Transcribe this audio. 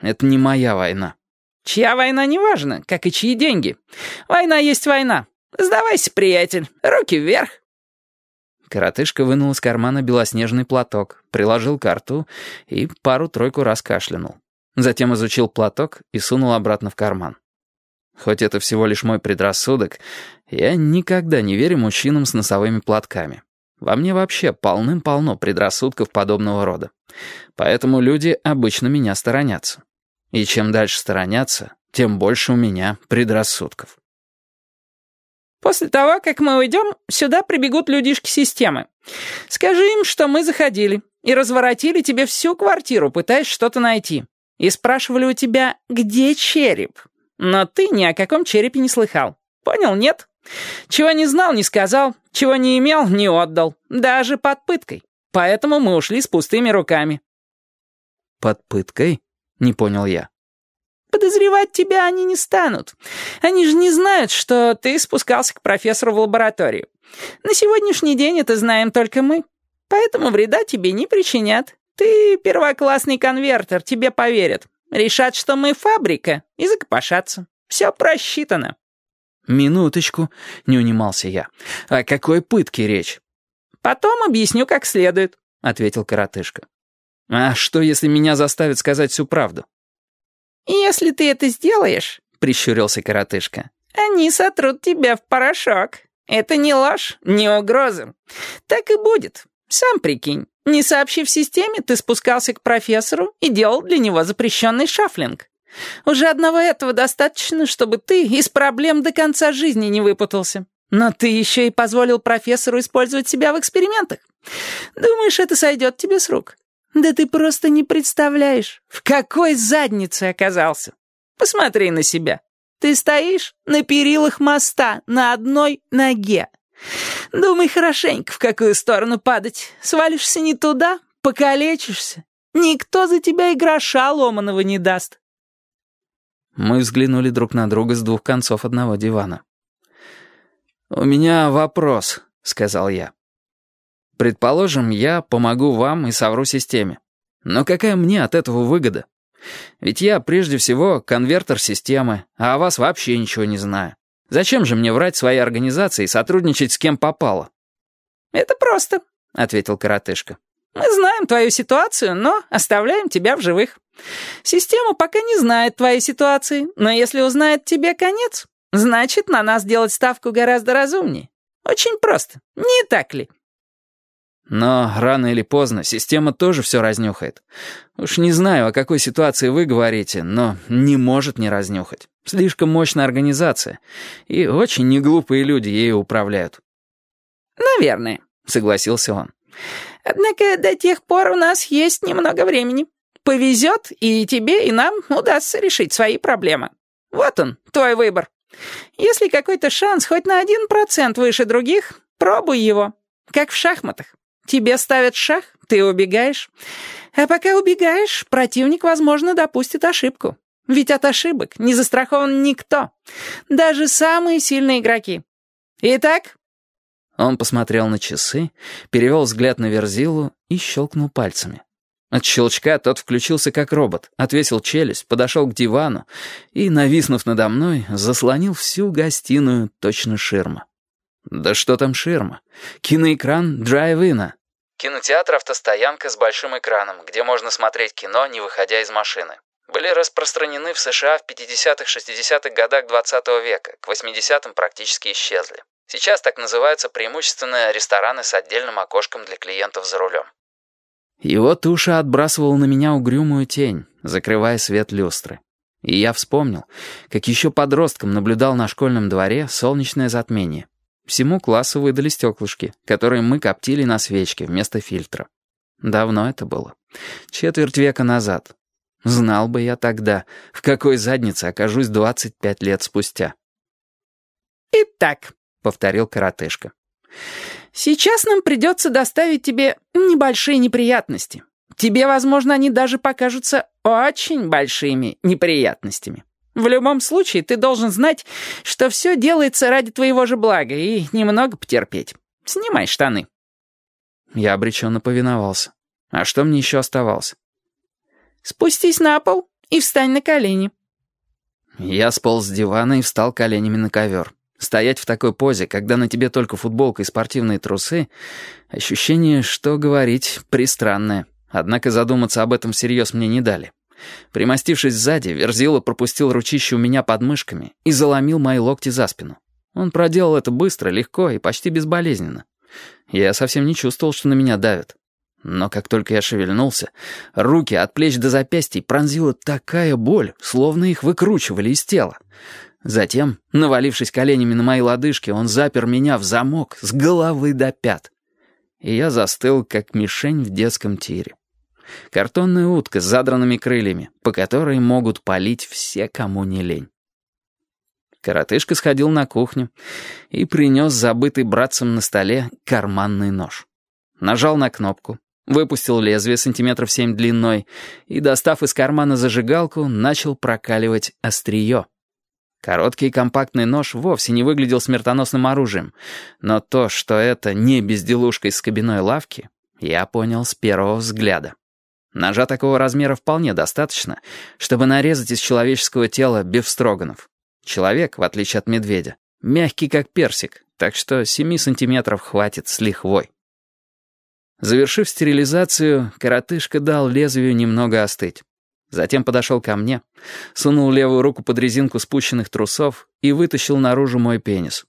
Это не моя война». «Чья война, неважно, как и чьи деньги. Война есть война. Сдавайся, приятель. Руки вверх». Коротышка вынул из кармана белоснежный платок, приложил к рту и пару-тройку раз кашлянул. Затем изучил платок и сунул обратно в карман. Хоть это всего лишь мой предрассудок, я никогда не верю мужчинам с носовыми платками. Во мне вообще полным-полно предрассудков подобного рода. Поэтому люди обычно меня сторонятся. И чем дальше сторонятся, тем больше у меня предрассудков. После того, как мы уйдем, сюда прибегут людишки системы. Скажи им, что мы заходили и разворотили тебе всю квартиру, пытаясь что-то найти. И спрашивали у тебя, где череп. Но ты ни о каком черепе не слыхал. Понял, нет? Чего не знал, не сказал, чего не имел, не отдал. Даже под пыткой. Поэтому мы ушли с пустыми руками». «Под пыткой?» — не понял я. Подозревать тебя они не станут. Они же не знают, что ты спускался к профессору в лабораторию. На сегодняшний день это знаем только мы. Поэтому вреда тебе не причинят. Ты первоклассный конвертер, тебе поверят. Решат, что мы фабрика, и закопошатся. Все просчитано». «Минуточку», — не унимался я. «О какой пытке речь?» «Потом объясню как следует», — ответил коротышка. «А что, если меня заставят сказать всю правду?» «Если ты это сделаешь», — прищурился коротышка, «они сотрут тебя в порошок. Это не ложь, не угроза. Так и будет. Сам прикинь, не сообщив системе, ты спускался к профессору и делал для него запрещенный шафлинг. Уже одного этого достаточно, чтобы ты из проблем до конца жизни не выпутался. Но ты еще и позволил профессору использовать себя в экспериментах. Думаешь, это сойдет тебе с рук? Да ты просто не представляешь, в какой заднице оказался. Посмотри на себя. Ты стоишь на перилах моста на одной ноге. Думай хорошенько, в какую сторону падать. Свалишься не туда, покалечишься. Никто за тебя и гроша ломаного не даст. Мы взглянули друг на друга с двух концов одного дивана. «У меня вопрос», — сказал я. «Предположим, я помогу вам и совру системе. Но какая мне от этого выгода? Ведь я, прежде всего, конвертер системы, а о вас вообще ничего не знаю. Зачем же мне врать своей организации и сотрудничать с кем попало?» «Это просто», — ответил коротышка. «Мы знаем твою ситуацию, но оставляем тебя в живых. Система пока не знает твоей ситуации, но если узнает тебе конец, Значит, на нас делать ставку гораздо разумнее. Очень просто, не так ли? Но рано или поздно система тоже все разнюхает. Уж не знаю, о какой ситуации вы говорите, но не может не разнюхать. Слишком мощная организация, и очень неглупые люди ею управляют. «Наверное», — согласился он. «Однако до тех пор у нас есть немного времени. Повезет, и тебе, и нам удастся решить свои проблемы. Вот он, твой выбор». Если какой-то шанс хоть на один процент выше других, пробуй его. Как в шахматах. Тебе ставят шах, ты убегаешь. А пока убегаешь, противник, возможно, допустит ошибку. Ведь от ошибок не застрахован никто. Даже самые сильные игроки. Итак...» Он посмотрел на часы, перевел взгляд на Верзилу и щелкнул пальцами. От щелчка тот включился как робот, отвесил челюсть, подошел к дивану и, нависнув надо мной, заслонил всю гостиную точно ширма. Да что там ширма? Киноэкран драйв-ина. Кинотеатр-автостоянка с большим экраном, где можно смотреть кино, не выходя из машины. Были распространены в США в 50-60-х годах 20 -го века, к 80-м практически исчезли. Сейчас так называются преимущественно рестораны с отдельным окошком для клиентов за рулем. Его туша отбрасывала на меня угрюмую тень, закрывая свет люстры. И я вспомнил, как еще подростком наблюдал на школьном дворе солнечное затмение. Всему классу выдали стеклышки, которые мы коптили на свечке вместо фильтра. Давно это было. Четверть века назад. Знал бы я тогда, в какой заднице окажусь 25 лет спустя. «Итак», — повторил коротышка, Сейчас нам придется доставить тебе небольшие неприятности. Тебе, возможно, они даже покажутся очень большими неприятностями. В любом случае, ты должен знать, что все делается ради твоего же блага и немного потерпеть. Снимай штаны». Я обреченно повиновался. А что мне еще оставалось? «Спустись на пол и встань на колени». Я сполз с дивана и встал коленями на ковер. Стоять в такой позе, когда на тебе только футболка и спортивные трусы, ощущение, что говорить, пристранное. Однако задуматься об этом всерьез мне не дали. Примостившись сзади, Верзила пропустил ручище у меня под мышками и заломил мои локти за спину. Он проделал это быстро, легко и почти безболезненно. Я совсем не чувствовал, что на меня давят. Но как только я шевельнулся, руки от плеч до запястий пронзила такая боль, словно их выкручивали из тела. Затем, навалившись коленями на мои лодыжки, он запер меня в замок с головы до пят. И я застыл, как мишень в детском тире. Картонная утка с задранными крыльями, по которой могут палить все, кому не лень. Коротышка сходил на кухню и принес забытый братцем на столе карманный нож. Нажал на кнопку, выпустил лезвие сантиметров семь длиной и, достав из кармана зажигалку, начал прокаливать острие. Короткий компактный нож вовсе не выглядел смертоносным оружием, но то, что это не безделушка из скобяной лавки, я понял с первого взгляда. Ножа такого размера вполне достаточно, чтобы нарезать из человеческого тела бифстроганов. Человек, в отличие от медведя, мягкий как персик, так что семи сантиметров хватит с лихвой. Завершив стерилизацию, коротышка дал лезвию немного остыть. Затем подошел ко мне, сунул левую руку под резинку спущенных трусов и вытащил наружу мой пенис.